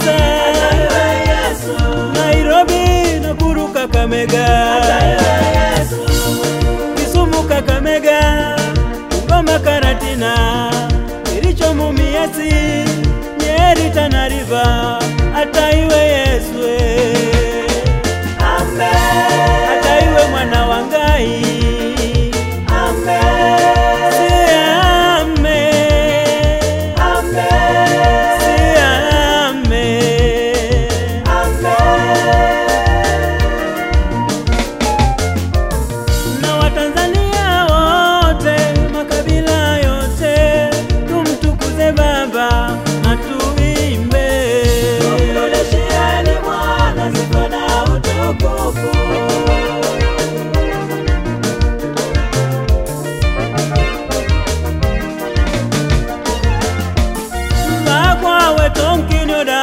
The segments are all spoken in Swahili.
yesu. Nairobi nakuru kakamega kisumu kakamega ungoma karatina. Kiricho mumiasi nyeri tanariva hata iweye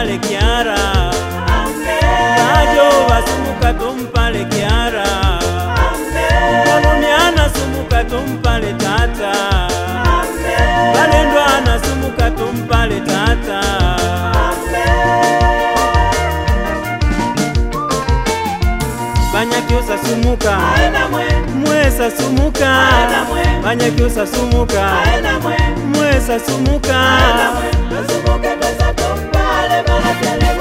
tumpale kiara, bajo basumuka tumpale kiara, mwanaume anasumuka tumpale tata, balendwa anasumuka tumpale tata. Banyakyusa sumuka, mwesa sumuka, banyakyusa sumuka, mwesa sumuka, hacia la